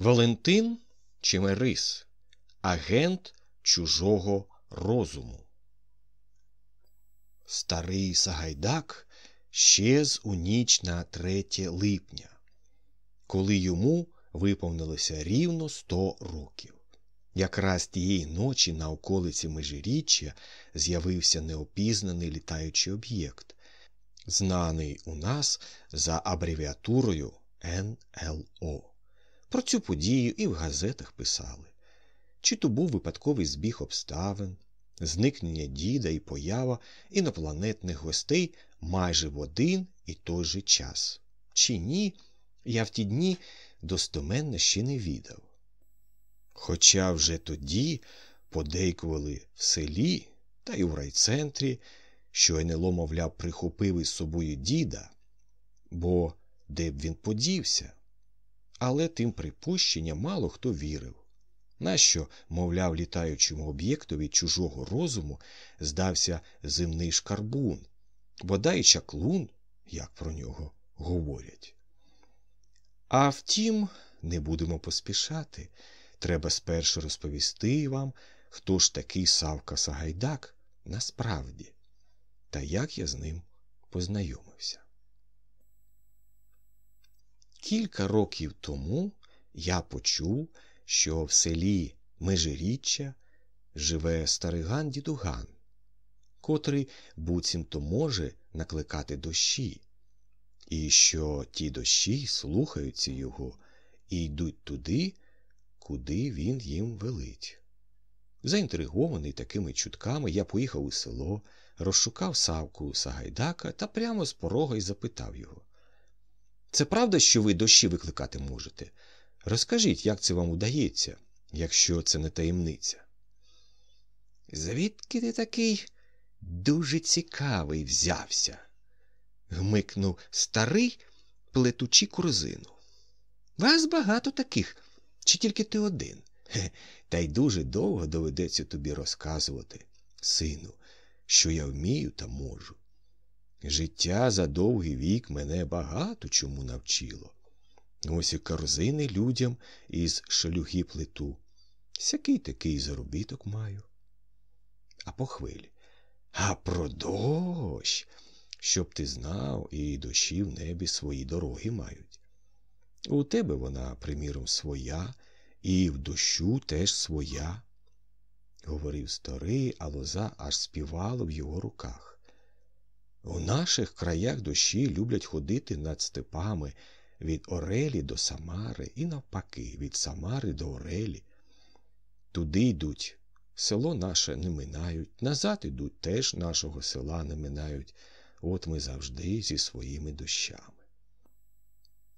Валентин Чемерис, агент чужого розуму. Старий Сагайдак щез у ніч на 3 липня, коли йому виповнилося рівно 100 років. Якраз тієї ночі на околиці Межиріччя з'явився неопізнаний літаючий об'єкт, знаний у нас за абревіатурою НЛО. Про цю подію і в газетах писали. Чи то був випадковий збіг обставин, зникнення діда і поява інопланетних гостей майже в один і той же час. Чи ні, я в ті дні достоменно ще не відав. Хоча вже тоді подейкували в селі та й у райцентрі, що НЛО, мовляв, прихопив із собою діда, бо де б він подівся. Але тим припущенням мало хто вірив. Нащо, мовляв, літаючому об'єктові чужого розуму здався земний шкарбун, бодай чаклун, як про нього говорять. А втім, не будемо поспішати. Треба спершу розповісти вам, хто ж такий Савка Сагайдак насправді, та як я з ним познайомився. Кілька років тому я почув, що в селі Межиріччя живе стариган дідуган, котрий буцімто може накликати дощі, і що ті дощі слухаються його і йдуть туди, куди він їм велить. Заінтригований такими чутками, я поїхав у село, розшукав Савку Сагайдака та прямо з порога й запитав його. Це правда, що ви дощі викликати можете? Розкажіть, як це вам удається, якщо це не таємниця. Звідки ти такий дуже цікавий взявся? гмикнув старий, плетучи корзину. Вас багато таких, чи тільки ти один? Хе, та й дуже довго доведеться тобі розказувати, сину, що я вмію та можу. Життя за довгий вік мене багато чому навчило. Ось і корзини людям із шелюхи плиту. Сякий такий заробіток маю. А по хвилі. А про дощ, щоб ти знав, і дощі в небі свої дороги мають. У тебе вона, приміром, своя, і в дощу теж своя, говорив старий, а лоза аж співала в його руках. У наших краях дощі люблять ходити над степами від Орелі до Самари і навпаки, від Самари до Орелі. Туди йдуть, село наше не минають, назад ідуть теж нашого села не минають. От ми завжди зі своїми дощами.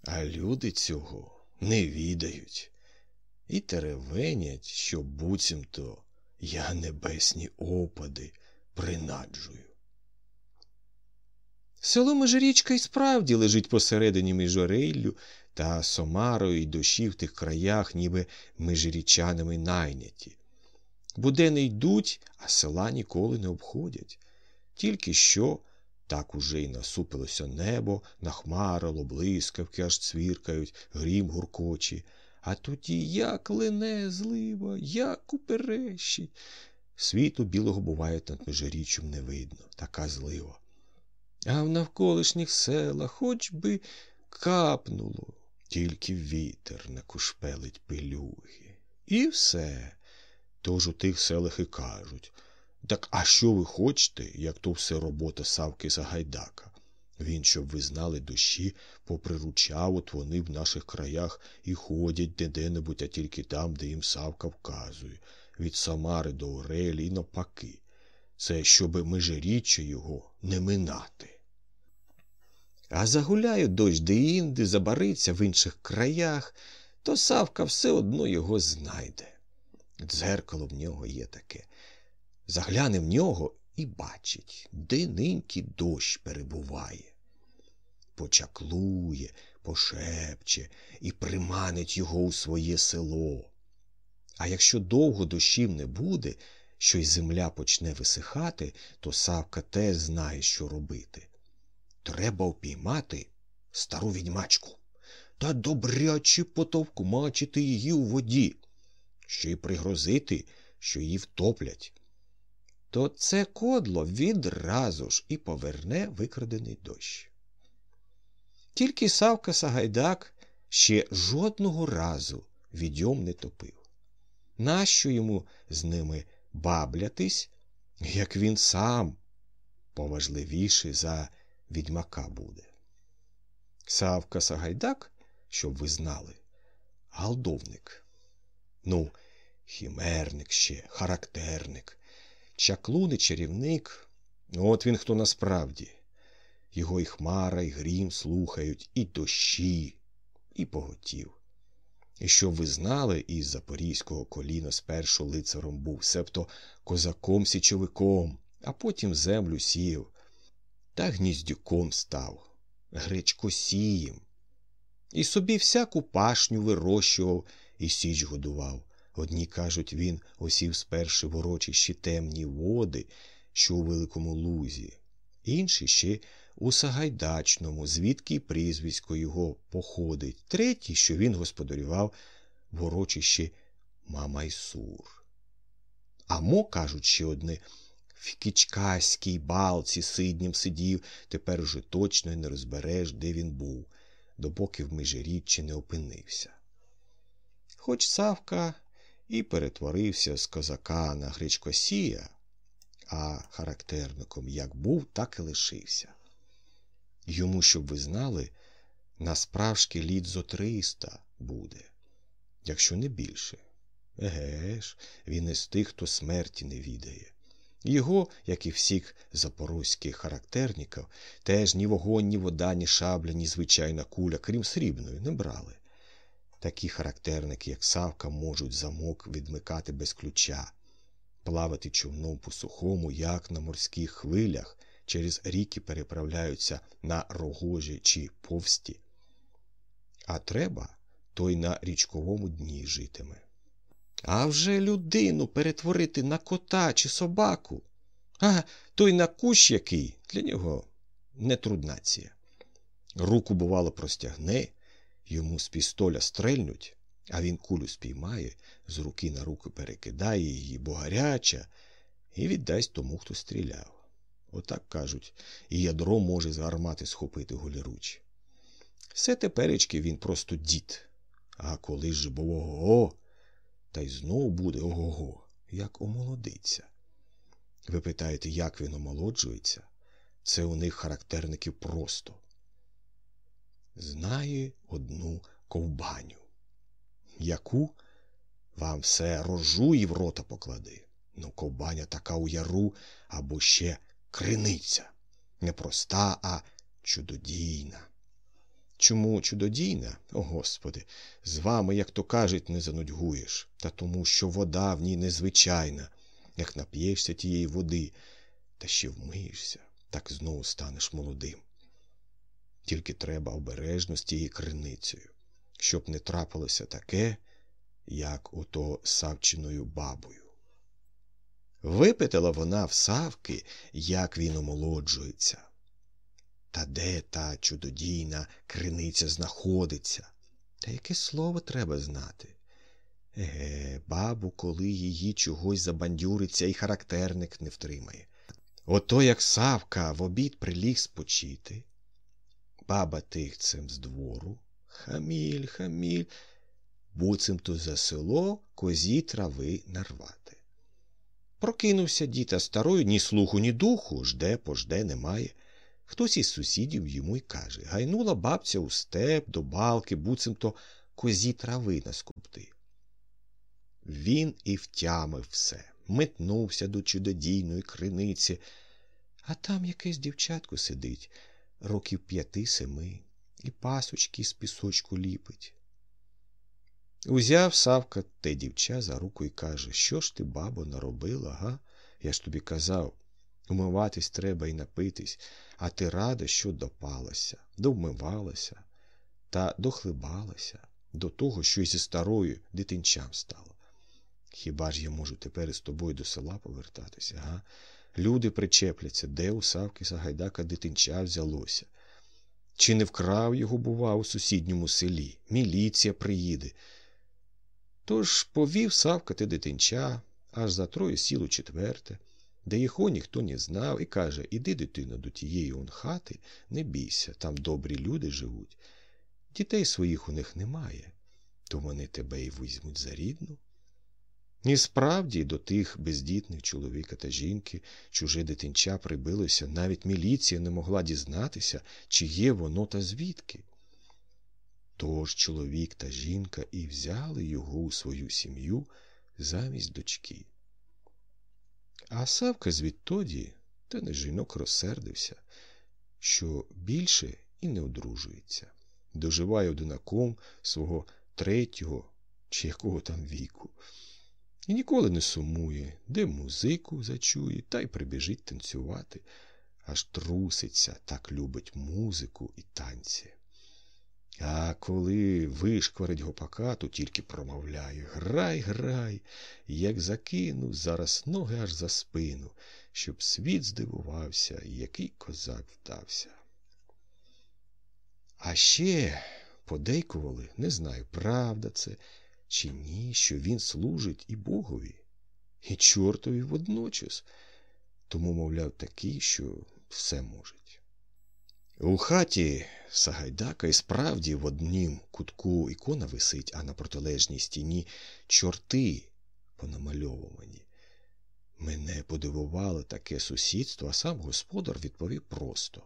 А люди цього не відають і теревенять, що буцімто я небесні опади принаджую. Село Межирічка й справді лежить посередині між Ореллю та Сомарою і дощі в тих краях, ніби межирічанами найняті. Будени йдуть, а села ніколи не обходять. Тільки що так уже й насупилося небо, нахмарило, блискавки аж цвіркають, грім гуркочі. А тоді як лене злива, як уперещить. Світу білого буває над межиріччям не видно, така злива. А в навколишніх селах хоч би капнуло, тільки вітер накушпелить пилюги. І все. Тож у тих селах і кажуть так а що ви хочете, як то все робота Савки Загайдака? Він, щоб ви знали душі, поприручав, от вони в наших краях і ходять де-небудь, а тільки там, де їм Савка вказує, від Самари до Орелі і навпаки. Це щоби межиріччя його не минати. А загуляє дощ де-інде, забариться в інших краях, то Савка все одно його знайде. Дзеркало в нього є таке. Загляне в нього і бачить, де ниньки дощ перебуває. Почаклує, пошепче і приманить його у своє село. А якщо довго дощів не буде, що й земля почне висихати, то Савка теж знає, що робити. Треба впіймати стару відьмачку. та добряче потовкмачити її у воді, ще й пригрозити, що її втоплять. То це кодло відразу ж і поверне викрадений дощ. Тільки Савка Сагайдак ще жодного разу відьом не топив. Нащо йому з ними баблятись, як він сам поважливіший за відьмака буде? Савка Сагайдак, щоб ви знали, галдовник. Ну, хімерник ще, характерник, чаклун чарівник. От він хто насправді. Його і хмара, і грім слухають, і дощі, і поготів. І щоб ви знали, із запорізького коліна спершу лицаром був, себто козаком січовиком, а потім землю сів, та гніздюком став, гречкосієм. І собі всяку пашню вирощував і січ годував. Одні кажуть, він осів сперши в урочищі темні води, що у великому лузі, інші ще у Сагайдачному, звідки прізвисько його походить, третій, що він господарював в Мамайсур. А мо, кажуть, ще одне, в Кічкаській балці сиднім сидів, тепер уже точно не розбереш, де він був, допоки в межиріччі не опинився. Хоч Савка і перетворився з козака на Гречкосія, а характерником як був, так і лишився. Йому, щоб ви знали, насправжки літ зо триста буде, якщо не більше. Еге ж, він із тих, хто смерті не відає. Його, як і всіх запорозьких характерників, теж ні вогонь, ні вода, ні шабля, ні звичайна куля, крім срібної, не брали. Такі характерники, як Савка, можуть замок відмикати без ключа, плавати човном по сухому, як на морських хвилях, через ріки переправляються на рогожі чи повсті. А треба, той на річковому дні житиме. А вже людину перетворити на кота чи собаку, а той на кущ який для нього не труднація. Руку, бувало, простягне, йому з пістоля стрельнуть, а він кулю спіймає, з руки на руку перекидає її, бо гаряча, і віддасть тому, хто стріляв. Отак кажуть, і ядро може з гармати схопити голіруч. Все теперечки він просто дід. А коли ж був ого, та й знов буде ого, го як омолодиться. Ви питаєте, як він омолоджується? Це у них характерники просто. Знає одну ковбаню. Яку вам все рожу і в рота поклади. Ну, ковбаня така у яру або ще криниця. Не проста, а чудодійна. Чому чудодійна, о Господи, з вами, як то кажуть, не занудьгуєш, та тому, що вода в ній незвичайна, як нап'єшся тієї води, та ще вмиєшся, так знову станеш молодим. Тільки треба обережно з тією криницею, щоб не трапилося таке, як ото савчиною бабою. Випитала вона в Савки, як він омолоджується. Та де та чудодійна криниця знаходиться? Та яке слово треба знати? Еге, бабу, коли її чогось забандюриться і характерник не втримає. Ото як Савка в обід приліг спочити. Баба тихцем з двору. Хаміль, хаміль, буцимто за село козі трави нарвати. Прокинувся діта старою, ні слуху, ні духу, жде, пожде, немає. Хтось із сусідів йому й каже гайнула бабця у степ до балки, буцимто козі трави наскупти. Він і втямив все, метнувся до чудодійної криниці, а там якесь дівчатко сидить, років п'яти семи, і пасочки з пісочку ліпить. Узяв Савка те дівча за руку і каже Що ж ти, бабо, наробила, га? Я ж тобі казав. Умиватись треба і напитись, а ти рада, що допалася, довмивалася та дохлибалася до того, що й зі старою дитинчам стало. Хіба ж я можу тепер із тобою до села повертатися, га? Люди причепляться, де у Савки Сагайдака дитинча взялося. Чи не вкрав його, бува, у сусідньому селі, міліція приїде. Тож повів савкати дитинча, аж за троє сіло четверте, де його ніхто не знав, і каже Іди, дитино, до тієї он хати, не бійся, там добрі люди живуть. Дітей своїх у них немає, то вони тебе й візьмуть за рідну. І справді до тих бездітних чоловіка та жінки чуже дитинча прибилося, навіть міліція не могла дізнатися, чи є воно та звідки. Тож чоловік та жінка і взяли його у свою сім'ю замість дочки. А Савка звідтоді та не жінок розсердився, що більше і не одружується, доживає одинаком свого третього чи якого там віку. І ніколи не сумує, де музику зачує, та й прибіжить танцювати, аж труситься, так любить музику і танці. А коли вишкварить гопака, то тільки промовляє Грай, грай, як закину зараз ноги аж за спину, щоб світ здивувався, який козак вдався. А ще подейкували, не знаю, правда це чи ні, що він служить і Богові, і чортові водночас, тому, мовляв, такий, що все можуть. У хаті Сагайдака і справді в однім кутку ікона висить, а на протилежній стіні чорти понамальовувані. Мене подивувало таке сусідство, а сам господар відповів просто.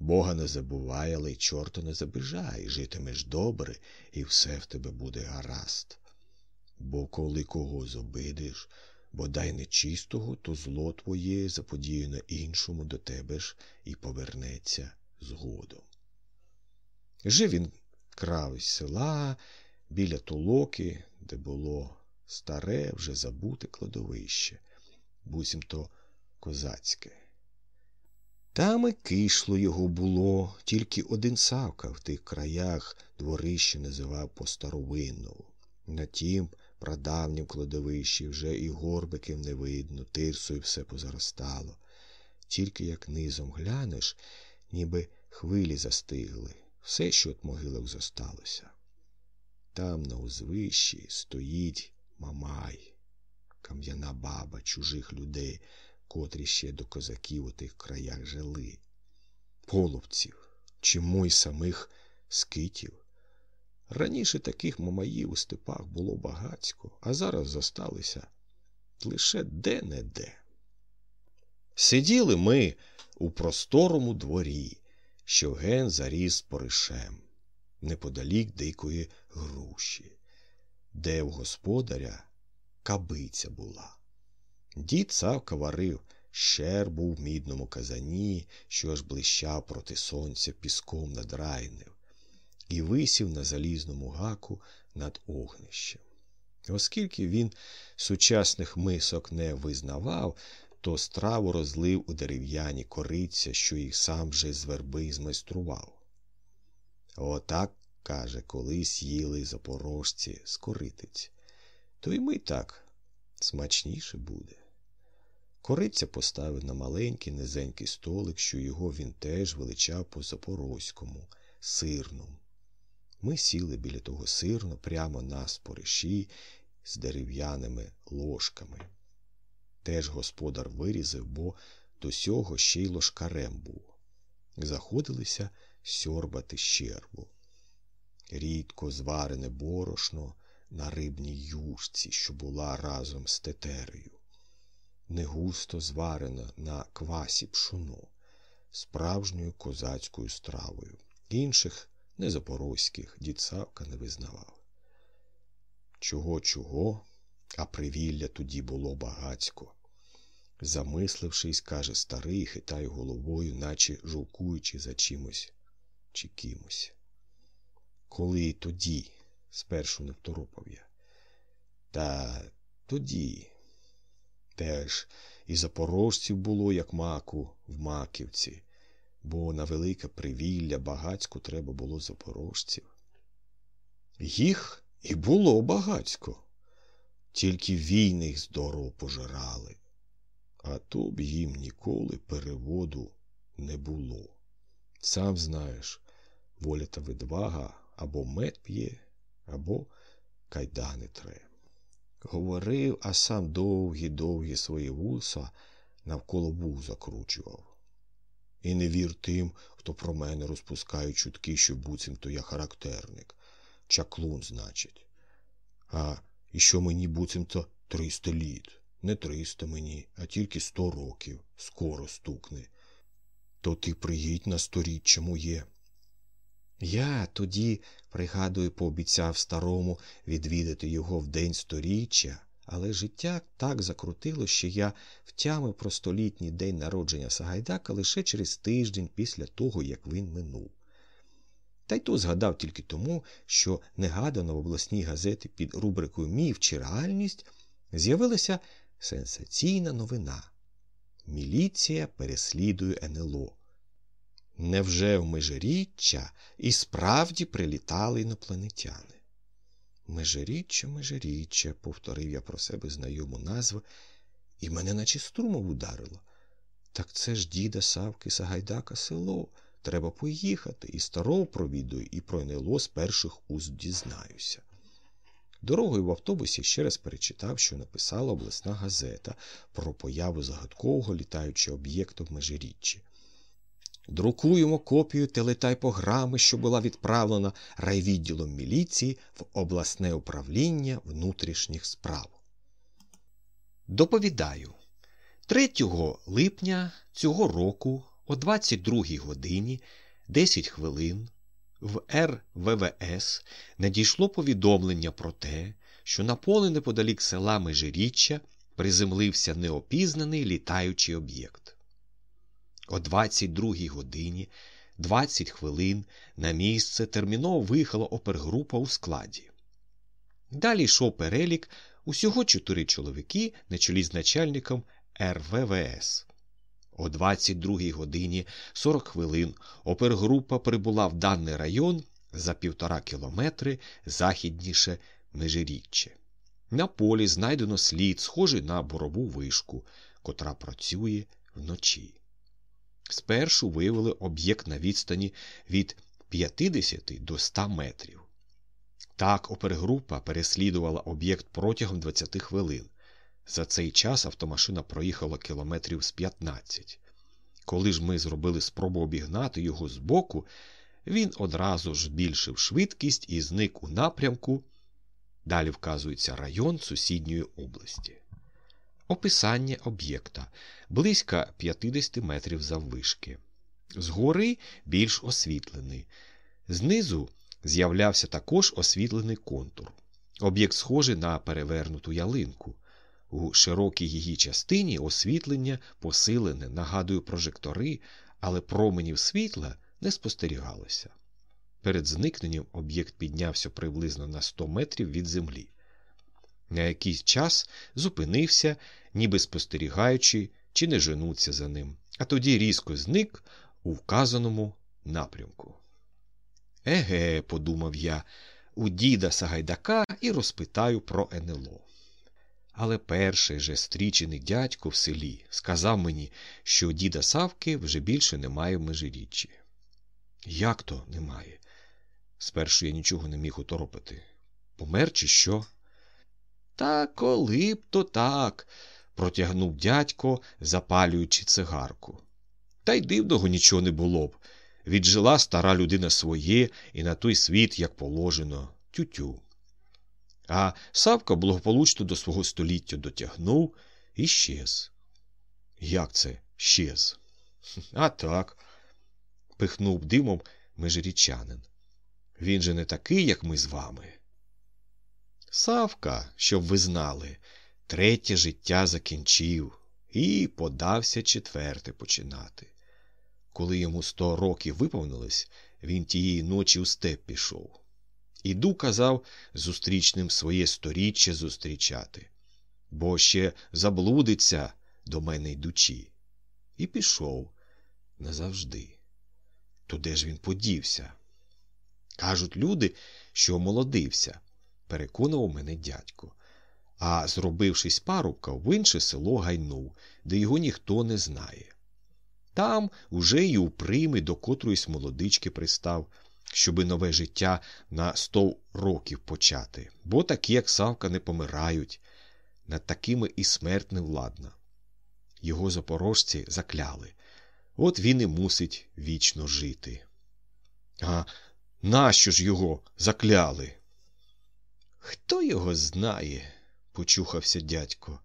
Бога не забувай, але й чорта не забижай, житимеш добре, і все в тебе буде гаразд. Бо коли кого зобидиш, бодай нечистого, то зло твоє заподіяне іншому до тебе ж і повернеться згодом. Жив він крав із села біля толоки, де було старе, вже забуте кладовище, буцімто козацьке. Там і кишло його було, тільки один савка в тих краях дворище називав по старовинному. На тім прадавнім кладовищі вже і горбиків не видно, тирсою все позаростало. Тільки як низом глянеш, ніби хвилі застигли, все, що от могилок зосталося. Там на узвищі стоїть мамай, кам'яна баба чужих людей котрі ще до козаків у тих краях жили, половців, чому й самих скитів. Раніше таких мамаїв у степах було багацько, а зараз зосталися лише де-не-де. Сиділи ми у просторому дворі, що ген заріс поришем, неподалік дикої груші, де в господаря кабиця була. Дід Савка варив щербу в мідному казані, що аж блищав проти сонця піском надрайнив, і висів на залізному гаку над огнищем. Оскільки він сучасних мисок не визнавав, то страву розлив у дерев'яні кориця, що їх сам вже з верби змайстрував. Отак, каже, колись їли запорожці з коритиць. То й ми так смачніше буде. Кориця поставив на маленький низенький столик, що його він теж величав по запорозькому, сирному. Ми сіли біля того сирно прямо на спориші з дерев'яними ложками. Теж господар вирізав, бо до сього ще й ложкарем був. Заходилися сьорбати щербу. Рідко зварене борошно на рибній юшці, що була разом з тетерею не густо зварена на квасі пшоно, справжньою козацькою стравою. Інших незапорозьких дід Савка не визнавав. Чого, чого, а привілля тоді було багацько. Замислившись, каже старий, хитає головою, наче жовкуючи за чимось чи кимось. Коли тоді, спершу не второпав я. Та тоді, Теж і запорожців було, як маку в маківці, бо на велике привілля багацько треба було запорожців. Їх і було багацько, тільки війни їх здорово пожирали, а то б їм ніколи переводу не було. Сам знаєш, воля та відвага або мед п'є, або кайдани тре. Говорив, а сам довгі довгі свої вуса навколо вух закручував. І не вір тим, хто про мене розпускає чутки, що буцімто я характерник. Чаклун, значить. А і що мені буцімто триста літ. Не триста мені, а тільки сто років. Скоро стукне. То ти приїдь на сторіччя моє. Я тоді, пригадую, пообіцяв старому відвідати його в день сторіччя, але життя так закрутило, що я втямив про столітній день народження Сагайдака лише через тиждень після того, як він минув. Та й то згадав тільки тому, що негадано в обласній газеті під рубрикою Міф чи реальність з'явилася сенсаційна новина. Міліція переслідує НЛО. Невже в межиріччя і справді прилітали інопланетяни? Межиріччя, межиріччя, повторив я про себе знайому назву, і мене наче струмом ударило. Так це ж діда Савки Сагайдака село. Треба поїхати, і старого провідую, і про НЛО з перших уст дізнаюся. Дорогою в автобусі ще раз перечитав, що написала обласна газета про появу загадкового літаючого об'єкту в межиріччі. Друкуємо копію телетайпограми, що була відправлена райвідділом міліції в обласне управління внутрішніх справ. Доповідаю 3 липня цього року о 22 годині 10 хвилин в РВВС надійшло повідомлення про те, що на поле неподалік села Межиріччя приземлився неопізнаний літаючий об'єкт. О 22 годині 20 хвилин на місце терміново виїхала опергрупа у складі. Далі йшов перелік усього чотири чоловіки на чолі з начальником РВВС. О 22 годині 40 хвилин опергрупа прибула в даний район за півтора кілометри західніше Межиріччя. На полі знайдено слід, схожий на борову вишку, котра працює вночі. Спершу виявили об'єкт на відстані від 50 до 100 метрів. Так опергрупа переслідувала об'єкт протягом 20 хвилин. За цей час автомашина проїхала кілометрів з 15. Коли ж ми зробили спробу обігнати його збоку, він одразу ж збільшив швидкість і зник у напрямку. Далі вказується район сусідньої області. Описання об'єкта близько 50 метрів заввишки. Згори більш освітлений. Знизу з'являвся також освітлений контур. Об'єкт схожий на перевернуту ялинку. У широкій її частині освітлення посилене, нагадую прожектори, але променів світла не спостерігалося. Перед зникненням об'єкт піднявся приблизно на 100 метрів від землі. На якийсь час зупинився, ніби спостерігаючи, чи не женуться за ним, а тоді різко зник у вказаному напрямку. Еге, подумав я, у діда Сагайдака і розпитаю про НЛО. Але перший же стрічений дядько в селі сказав мені, що діда Савки вже більше немає в межиріччі. Як то немає? Спершу я нічого не міг уторопити. Помер, чи що? Та коли б то так, протягнув дядько, запалюючи цигарку. Та й дивного нічого не було б. Віджила стара людина своє і на той світ, як положено, тютю. А Савка благополучно до свого століття дотягнув і щез. Як це щез? А так, пихнув димом межирічанин. Він же не такий, як ми з вами. Савка, щоб ви знали, третє життя закінчив і подався четверте починати. Коли йому сто років виповнилось, він тієї ночі у степ пішов. Іду, казав, зустрічним своє сторіччя зустрічати, бо ще заблудиться до мене йдучи. І пішов назавжди. То ж він подівся? Кажуть люди, що молодився, переконував мене дядько. А зробившись парубка, в інше село гайнув, де його ніхто не знає. Там уже й у прими до котроїсь молодички пристав, щоби нове життя на сто років почати, бо такі, як Савка, не помирають, над такими і смерть не владна. Його запорожці закляли, от він і мусить вічно жити. А нащо ж його закляли? Хто його знає? почухався дядько.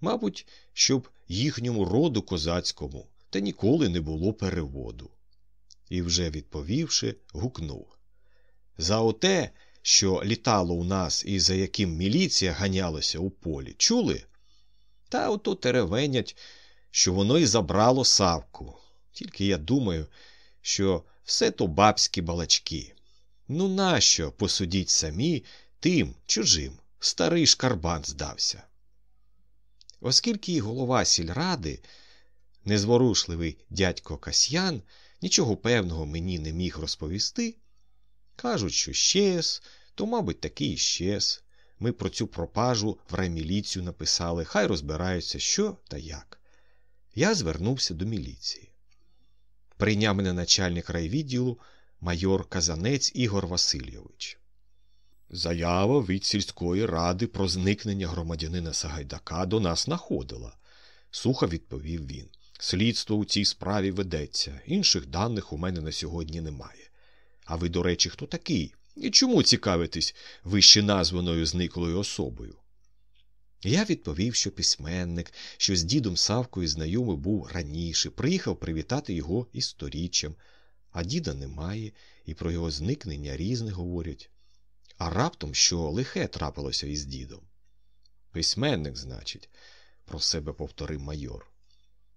Мабуть, щоб їхньому роду козацькому та ніколи не було переводу. І вже відповівши, гукнув За оте, що літало у нас і за яким міліція ганялася у полі, чули? Та ото теревенять, що воно й забрало Савку. Тільки я думаю, що все то бабські балачки. Ну, нащо посудіть самі тим чужим? Старий шкарбан здався. Оскільки голова сільради, незворушливий дядько Касьян, нічого певного мені не міг розповісти, кажуть, що щез, то, мабуть, такий щез. Ми про цю пропажу в райміліцію написали, хай розбираються, що та як. Я звернувся до міліції. Прийняв мене начальник райвідділу майор Казанець Ігор Васильович. Заява від сільської ради про зникнення громадянина Сагайдака до нас находила, сухо відповів він. Слідство у цій справі ведеться, інших даних у мене на сьогодні немає. А ви, до речі, хто такий? І чому цікавитесь вище названою зниклою особою? Я відповів, що письменник, що з дідом Савкою знайомий був раніше, приїхав привітати його історіччям, а діда немає, і про його зникнення різне говорять. А раптом що лихе трапилося із дідом. Письменник, значить, про себе повторив майор.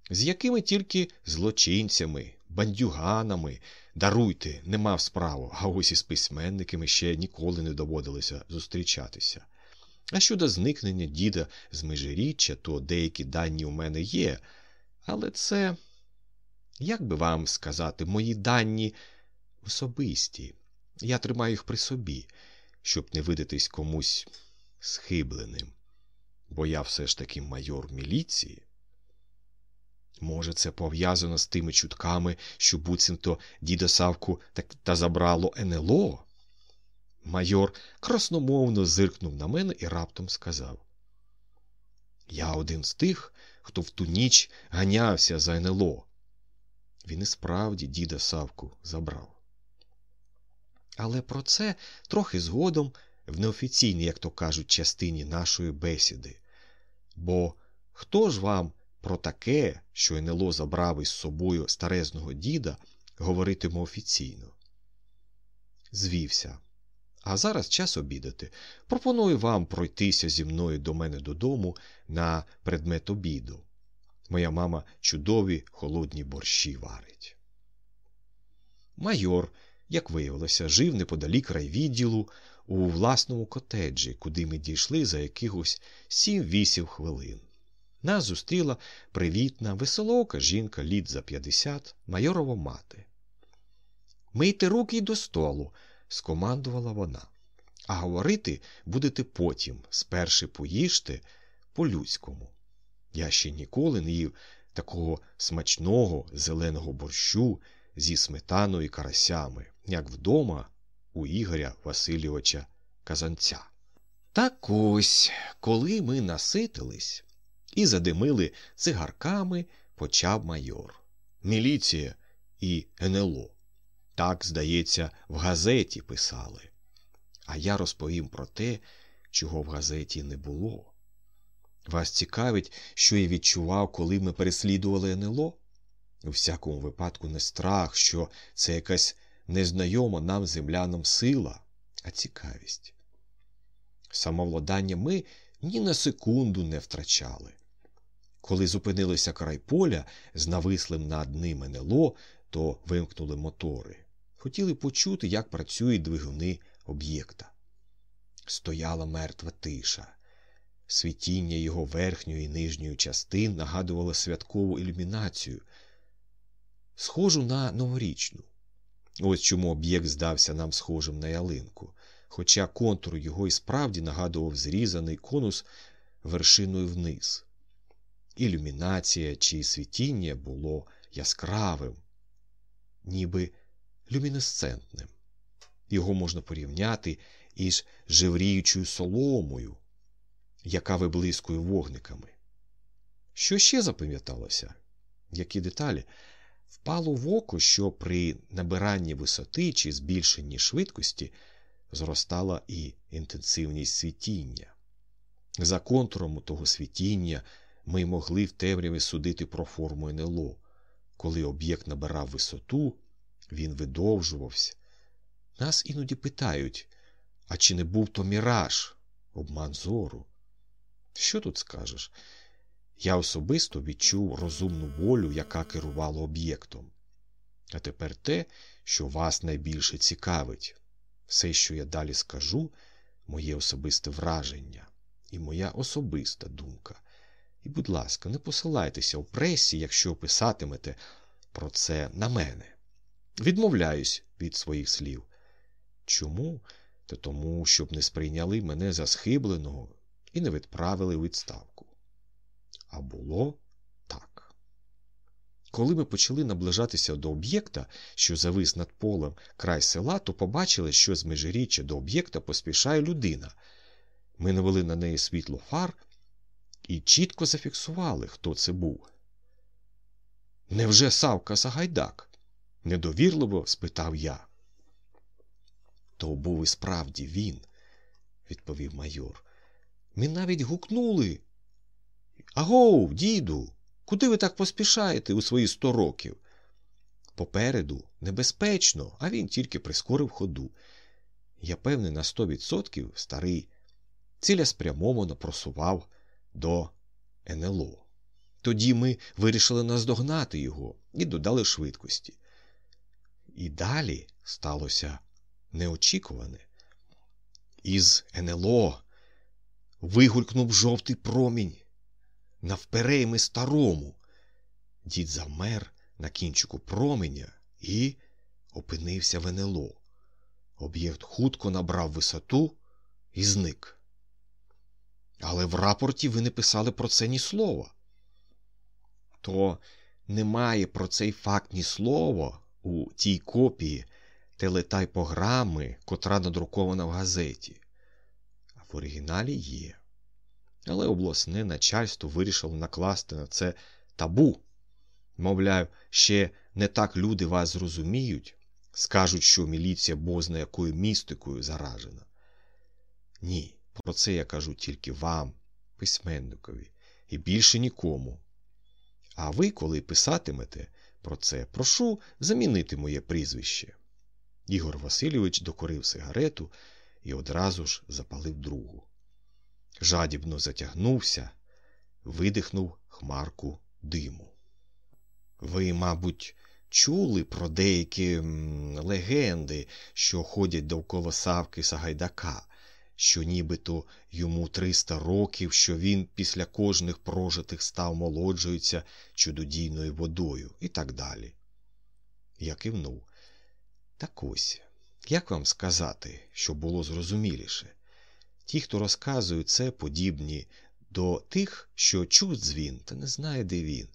З якими тільки злочинцями, бандюганами, даруйте, не мав справу, а ось із письменниками ще ніколи не доводилося зустрічатися. А щодо зникнення діда з межиріччя, то деякі дані у мене є, але це, як би вам сказати, мої дані особисті. Я тримаю їх при собі щоб не видатись комусь схибленим, бо я все ж таки майор міліції. Може, це пов'язано з тими чутками, що буцімто діда Савку та забрало НЛО? Майор красномовно зиркнув на мене і раптом сказав: Я один з тих, хто в ту ніч ганявся за НЛО. Він і справді діда Савку забрав. Але про це трохи згодом в неофіційній, як то кажуть, частині нашої бесіди. Бо хто ж вам про таке, що НЛО забрав із собою старезного діда, говоритиме офіційно? Звівся. А зараз час обідати. Пропоную вам пройтися зі мною до мене додому на предмет обіду. Моя мама чудові холодні борщі варить. Майор як виявилося, жив неподалік райвідділу у власному котеджі, куди ми дійшли за якихось сім-вісім хвилин. Нас зустріла привітна, веселока жінка літ за п'ятдесят, майорова мати. Мийте руки й до столу, скомандувала вона. А говорити будете потім, сперши поїжте по-людському. Я ще ніколи не їв такого смачного зеленого борщу зі сметаною і карасями, як вдома у Ігоря Васильовича Казанця. Так ось, коли ми наситились і задимили цигарками, почав майор. Міліція і НЛО. Так, здається, в газеті писали. А я розповім про те, чого в газеті не було. Вас цікавить, що я відчував, коли ми переслідували НЛО? У всякому випадку не страх, що це якась незнайома нам землянам сила, а цікавість. Самовладання ми ні на секунду не втрачали. Коли зупинилися край поля з навислим над ним НЛО, то вимкнули мотори. Хотіли почути, як працюють двигуни об'єкта. Стояла мертва тиша. Світіння його верхньої і нижньої частин нагадувало святкову ілюмінацію, схожу на новорічну. Ось чому об'єкт здався нам схожим на ялинку, хоча контур його і справді нагадував зрізаний конус вершиною вниз. Ілюмінація чи світіння було яскравим, ніби люмінесцентним. Його можна порівняти із жевріючою соломою, яка виблискує вогниками. Що ще запам'яталося? Які деталі? Впало в око, що при набиранні висоти чи збільшенні швидкості зростала і інтенсивність світіння. За контуром того світіння ми могли в темряві судити про форму НЛО. Коли об'єкт набирав висоту, він видовжувався. Нас іноді питають, а чи не був то міраж, обман зору? Що тут скажеш? Я особисто відчув розумну волю, яка керувала об'єктом. А тепер те, що вас найбільше цікавить. Все, що я далі скажу, моє особисте враження і моя особиста думка. І, будь ласка, не посилайтеся у пресі, якщо писатимете про це на мене. Відмовляюсь від своїх слів. Чому? Та тому, щоб не сприйняли мене за схибленого і не відправили у відставку. А було так. Коли ми почали наближатися до об'єкта, що завис над полем край села, то побачили, що з межиріччя до об'єкта поспішає людина. Ми навели на неї світло фар і чітко зафіксували, хто це був. Невже Савка Сагайдак? недовірливо спитав я. То був і справді він, відповів майор. Ми навіть гукнули. Агов, діду, куди ви так поспішаєте у свої сто років? Попереду небезпечно, а він тільки прискорив ходу. Я певний на сто відсотків старий цілеспрямовано просував до НЛО. Тоді ми вирішили наздогнати його і додали швидкості. І далі сталося неочікуване. Із НЛО вигулькнув жовтий промінь. Навперейми старому. Дід замер на кінчику променя і опинився в НЛО. Об'єкт хутко набрав висоту і зник. Але в рапорті ви не писали про це ні слова. То немає про цей факт ні слова у тій копії телетайпограми, котра надрукована в газеті. А в оригіналі є. Але обласне начальство вирішило накласти на це табу. Мовляв, ще не так люди вас зрозуміють, скажуть, що міліція бозна якою містикою заражена. Ні, про це я кажу тільки вам, письменникові, і більше нікому. А ви, коли писатимете про це, прошу замінити моє прізвище. Ігор Васильович докорив сигарету і одразу ж запалив другу. Жадібно затягнувся, видихнув хмарку диму. Ви, мабуть, чули про деякі легенди, що ходять довкола Савки Сагайдака, що нібито йому 300 років, що він після кожних прожитих став молоджується чудодійною водою і так далі. Я кивнув. Так ось, як вам сказати, щоб було зрозуміліше? Ті, хто розказують це, подібні до тих, що чув дзвін, та не знає, де він.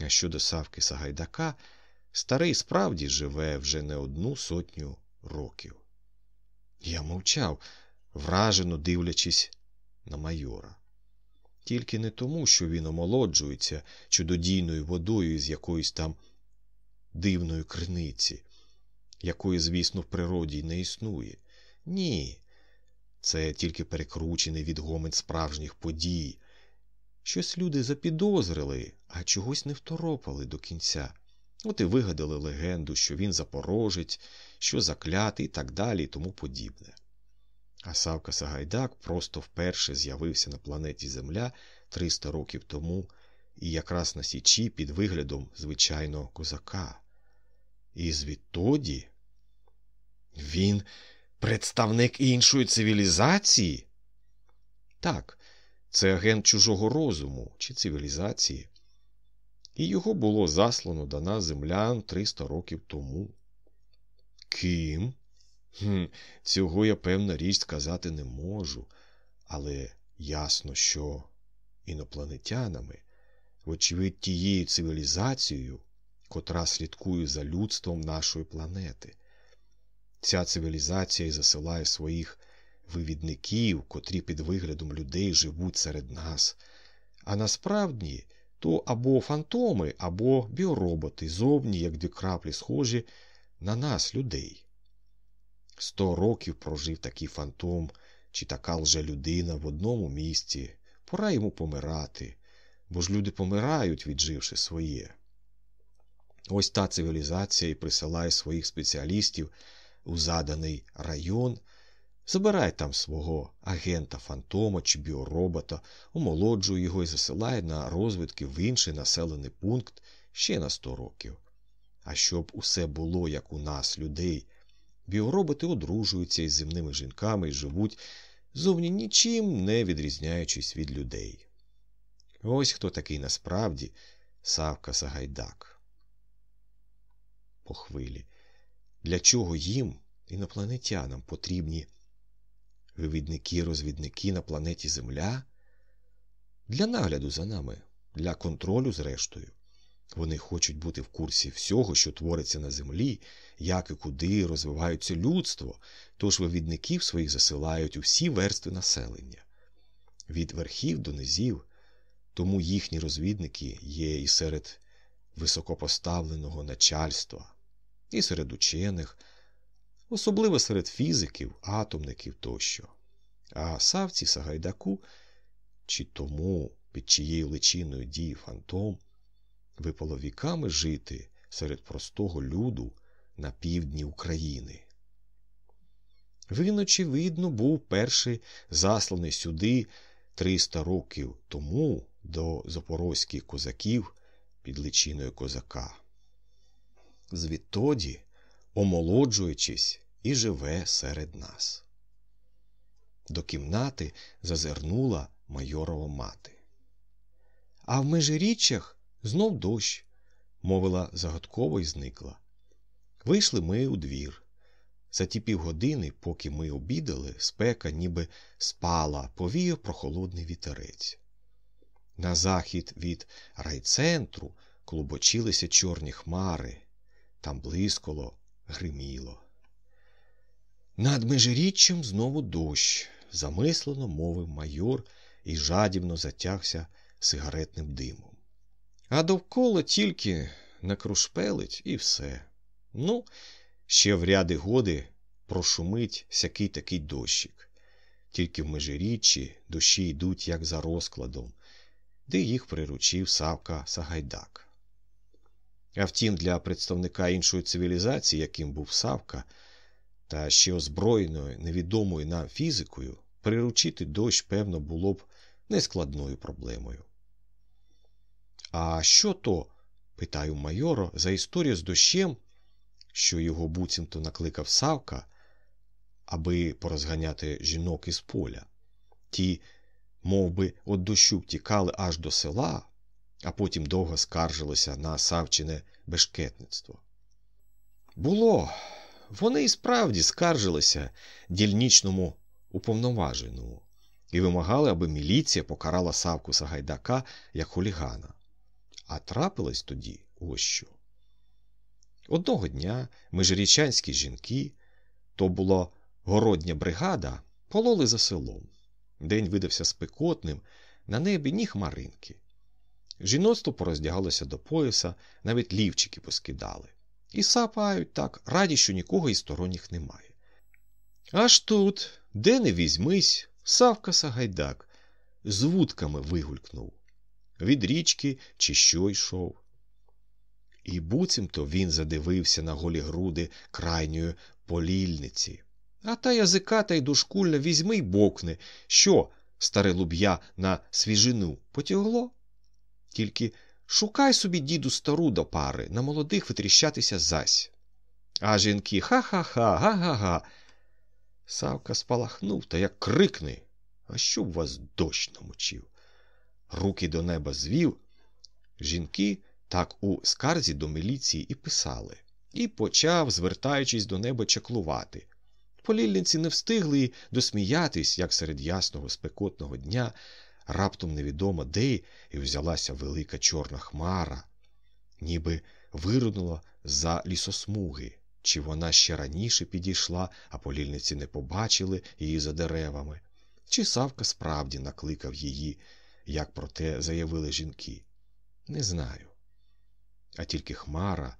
А щодо Савки Сагайдака, старий справді живе вже не одну сотню років. Я мовчав, вражено дивлячись на майора. Тільки не тому, що він омолоджується чудодійною водою із якоїсь там дивної криниці, якої, звісно, в природі не існує. Ні. Це тільки перекручений відгомін справжніх подій. Щось люди запідозрили, а чогось не второпали до кінця. От і вигадали легенду, що він запорожець, що заклятий і так далі і тому подібне. А Савка Сагайдак просто вперше з'явився на планеті Земля 300 років тому і якраз на Січі під виглядом звичайного козака. І звідтоді він представник іншої цивілізації? Так, це агент чужого розуму чи цивілізації. І його було заслано до нас землян 300 років тому. Ким? Хм, Цього я певна річ сказати не можу, але ясно, що інопланетянами, вочевидь, тією цивілізацією, котра слідкує за людством нашої планети. Ця цивілізація засилає своїх вивідників, котрі під виглядом людей живуть серед нас. А насправді то або фантоми, або біороботи, зовні, як дві краплі, схожі на нас, людей. Сто років прожив такий фантом чи така лже людина в одному місці. Пора йому помирати, бо ж люди помирають, відживши своє. Ось та цивілізація і присилає своїх спеціалістів у заданий район, забирає там свого агента фантома чи біоробота, омолоджує його і засилає на розвитки в інший населений пункт ще на 100 років. А щоб усе було як у нас, людей, біороботи одружуються із земними жінками і живуть зовні нічим не відрізняючись від людей. Ось хто такий насправді Савка Сагайдак. По хвилі. Для чого їм, інопланетянам, потрібні вивідники-розвідники на планеті Земля? Для нагляду за нами, для контролю, зрештою. Вони хочуть бути в курсі всього, що твориться на землі, як і куди розвивається людство, тож вивідників своїх засилають у всі верстви населення. Від верхів до низів, тому їхні розвідники є і серед високопоставленого начальства, і серед учених, особливо серед фізиків, атомників тощо. А Савці Сагайдаку, чи тому, під чиєю личиною діє фантом, випало віками жити серед простого люду на півдні України. Він, очевидно, був перший засланий сюди 300 років тому до запорозьких козаків під личиною козака. Звідтоді, омолоджуючись, і живе серед нас. До кімнати зазирнула майорова мати. А в межиріччях знов дощ, мовила загадково і зникла. Вийшли ми у двір. За ті півгодини, поки ми обідали, спека ніби спала, повіяв прохолодний вітерець. На захід від райцентру клубочилися чорні хмари, там блискало, гриміло. Над межиріччям знову дощ, замислено мовив майор і жадібно затягся сигаретним димом. А довкола тільки накрушпелить і все. Ну, ще в ряди годи прошумить сякий такий дощик. Тільки в межиріччі дощі йдуть, як за розкладом, де їх приручив Савка Сагайдак. А втім, для представника іншої цивілізації, яким був Савка, та ще озброєною невідомою нам фізикою, приручити дощ, певно, було б нескладною проблемою. А що то, питаю майора, за історію з дощем, що його буцімто накликав Савка, аби порозганяти жінок із поля. Ті, мов би, от дощу втікали аж до села, а потім довго скаржилися на Савчине бешкетництво. Було, вони і справді скаржилися дільничному уповноваженому і вимагали, аби міліція покарала Савку Сагайдака як хулігана. А трапилось тоді ось що. Одного дня межирічанські жінки, то була городня бригада, пололи за селом. День видався спекотним, на небі ні хмаринки. Жіноцтво пороздягалося до пояса, навіть лівчики поскидали. І сапають так, раді, що нікого із сторонніх немає. Аж тут, де не візьмись, Савка Сагайдак з вудками вигулькнув. Від річки чи що йшов. І буцімто він задивився на голі груди крайньої полільниці. А та язиката й дошкульна візьми й бокне, що, старе луб'я, на свіжину потягло? Тільки шукай собі, діду, стару до пари, на молодих витріщатися зась. А жінки ха-ха-ха, га-га-га. Савка спалахнув та як крикне, а щоб вас дощ намочив. Руки до неба звів. Жінки так у скарзі до міліції і писали, і почав, звертаючись до неба, чаклувати. Полільниці не встигли досміятись, як серед ясного спекотного дня, раптом невідомо де і взялася велика чорна хмара, ніби виринула за лісосмуги, чи вона ще раніше підійшла, а полільниці не побачили її за деревами, чи Савка справді накликав її, як про те заявили жінки. Не знаю. А тільки Хмара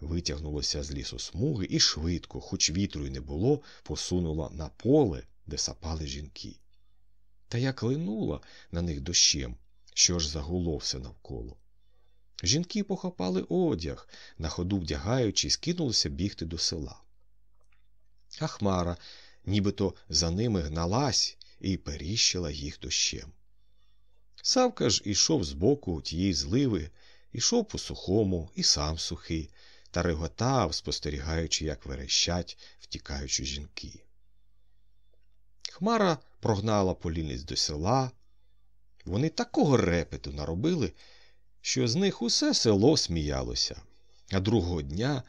витягнулася з лісосмуги і швидко, хоч вітру й не було, посунула на поле, де сапали жінки. Та як линула на них дощем, що ж загуло все навколо. Жінки похопали одяг, на ходу вдягаючись, кинулися бігти до села. А Хмара нібито за ними гналась і періщила їх дощем. Савка ж ішов збоку тієї зливи, ішов по сухому, і сам сухий, та реготав, спостерігаючи, як верещать, втікаючи жінки. Хмара прогнала полінець до села. Вони такого репету наробили, що з них усе село сміялося, а другого дня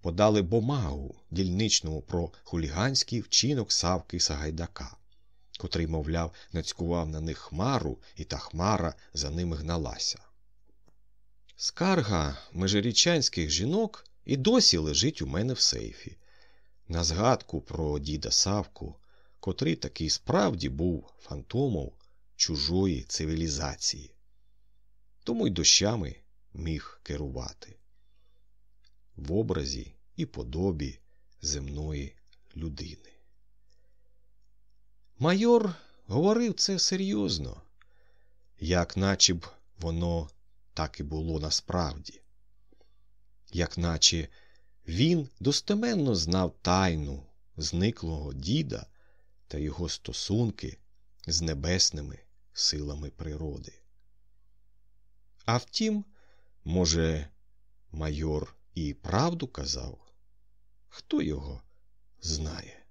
подали бумагу дільничному про хуліганський вчинок Савки Сагайдака, котрий, мовляв, нацькував на них хмару, і та хмара за ними гналася. Скарга межирічанських жінок і досі лежить у мене в сейфі. На згадку про діда Савку, котрий таки справді був фантомом чужої цивілізації, тому й дощами міг керувати. В образі і подобі земної людини. Майор говорив це серйозно, як наче б воно так і було насправді, як наче він достеменно знав тайну зниклого діда та його стосунки з небесними силами природи. А втім, може, майор і правду казав? Хто його знає?